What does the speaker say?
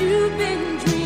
you've been dreaming.